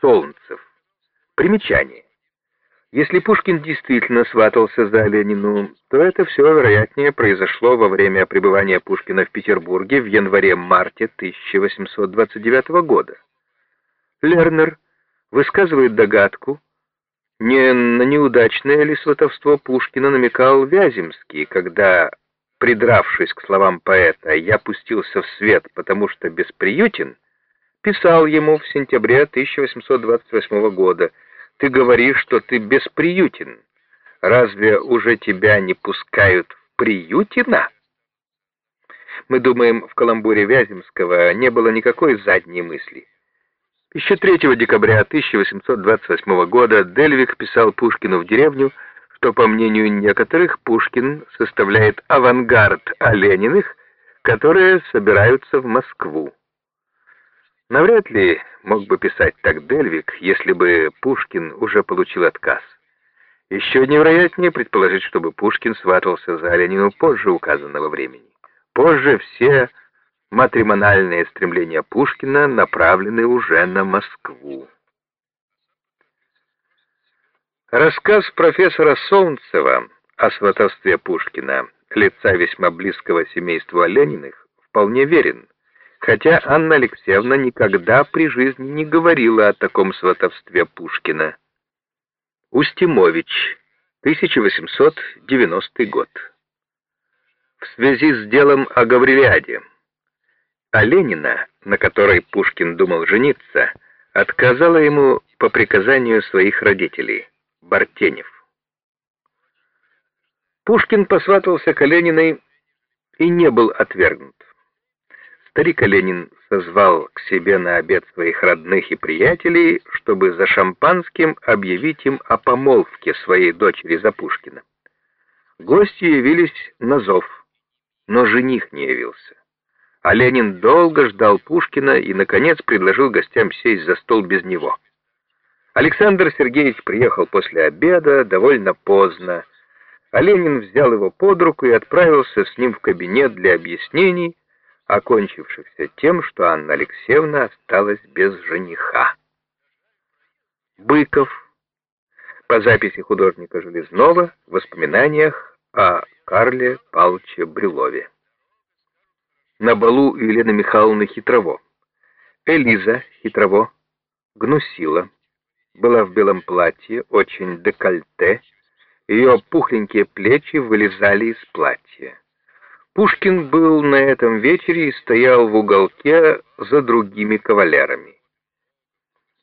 Солнцев. Примечание. Если Пушкин действительно сватался за Ленину, то это все, вероятнее, произошло во время пребывания Пушкина в Петербурге в январе-марте 1829 года. Лернер высказывает догадку, не на неудачное ли сватовство Пушкина намекал Вяземский, когда, придравшись к словам поэта «я пустился в свет, потому что бесприютен», писал ему в сентябре 1828 года «Ты говоришь, что ты бесприютен. Разве уже тебя не пускают в приютина?» Мы думаем, в каламбуре Вяземского не было никакой задней мысли. Еще 3 декабря 1828 года Дельвик писал Пушкину в деревню, что, по мнению некоторых, Пушкин составляет авангард Олениных, которые собираются в Москву. Навряд ли мог бы писать так Дельвик, если бы Пушкин уже получил отказ. Еще невероятнее предположить, чтобы Пушкин сватался за Оленину позже указанного времени. Позже все матримональные стремления Пушкина направлены уже на Москву. Рассказ профессора Солнцева о сватовстве Пушкина, лица весьма близкого семейству Олениных, вполне верен, хотя Анна Алексеевна никогда при жизни не говорила о таком сватовстве Пушкина. Устимович, 1890 год. В связи с делом о Гаврилиаде а Ленина, на которой Пушкин думал жениться, отказала ему по приказанию своих родителей, Бартенев. Пушкин посватывался к Олениной и не был отвергнут. Старик Оленин созвал к себе на обед своих родных и приятелей, чтобы за шампанским объявить им о помолвке своей дочери за Пушкина. Гости явились на зов, но жених не явился. А Ленин долго ждал Пушкина и, наконец, предложил гостям сесть за стол без него. Александр Сергеевич приехал после обеда довольно поздно, а Ленин взял его под руку и отправился с ним в кабинет для объяснений, окончившихся тем, что Анна Алексеевна осталась без жениха. Быков, по записи художника Железнова, в воспоминаниях о Карле Павловиче Брюлове на балу у Елены Михайловны Хитрово. Элиза Хитрово гнусила, была в белом платье, очень декольте, ее пухленькие плечи вылезали из платья. Пушкин был на этом вечере и стоял в уголке за другими кавалерами.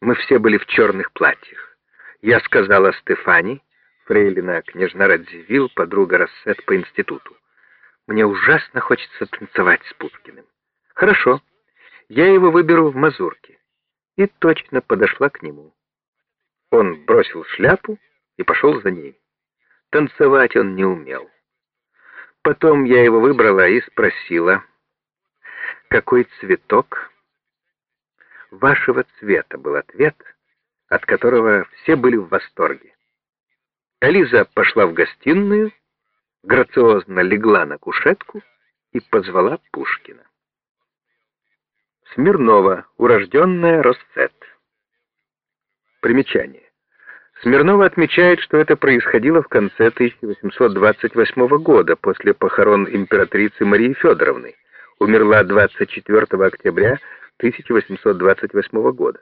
Мы все были в черных платьях. Я сказала Стефани, фрейлина княжна Радзивилл, подруга Рассет по институту. Мне ужасно хочется танцевать с Пушкиным. Хорошо, я его выберу в мазурке. И точно подошла к нему. Он бросил шляпу и пошел за ней. Танцевать он не умел. Потом я его выбрала и спросила, какой цветок? Вашего цвета был ответ, от которого все были в восторге. Элиза пошла в гостиную, грациозно легла на кушетку и позвала Пушкина. Смирнова, урожденная Россет. Примечание. Смирнова отмечает, что это происходило в конце 1828 года, после похорон императрицы Марии Федоровны. Умерла 24 октября 1828 года.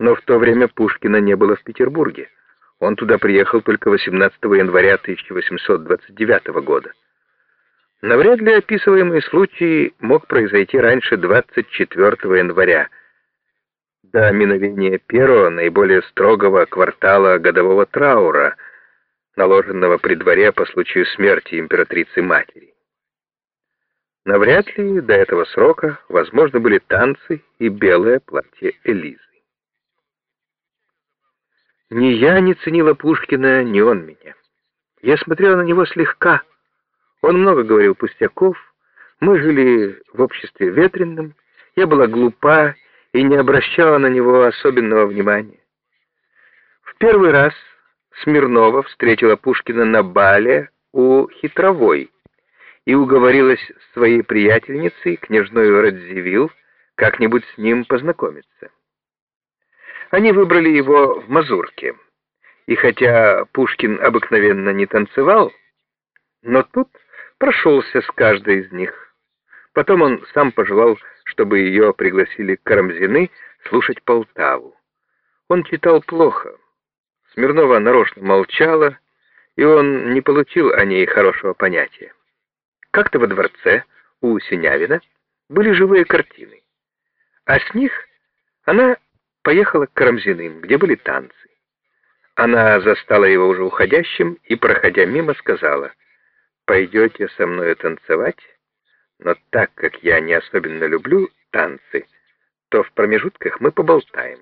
Но в то время Пушкина не было в Петербурге. Он туда приехал только 18 января 1829 года. Навряд ли описываемый случай мог произойти раньше 24 января, до миновения первого, наиболее строгого квартала годового траура, наложенного при дворе по случаю смерти императрицы-матери. Навряд ли до этого срока возможны были танцы и белое платье Элизы. Ни я не ценила Пушкина, ни он меня. Я смотрела на него слегка. Он много говорил пустяков. Мы жили в обществе ветренном. Я была глупа и не обращала на него особенного внимания. В первый раз Смирнова встретила Пушкина на бале у Хитровой и уговорилась с своей приятельницей, княжной Радзивилл, как-нибудь с ним познакомиться. Они выбрали его в мазурке. И хотя Пушкин обыкновенно не танцевал, но тут прошелся с каждой из них. Потом он сам пожелал, чтобы ее пригласили Карамзины слушать Полтаву. Он читал плохо. Смирнова нарочно молчала, и он не получил о ней хорошего понятия. Как-то во дворце у Синявина были живые картины, а с них она поехала к Карамзиным, где были танцы. Она застала его уже уходящим и, проходя мимо, сказала, «Пойдете со мною танцевать, но так как я не особенно люблю танцы, то в промежутках мы поболтаем».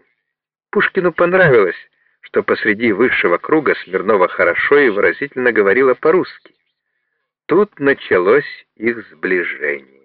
Пушкину понравилось, что посреди высшего круга Смирнова хорошо и выразительно говорила по-русски. Тут началось их сближение.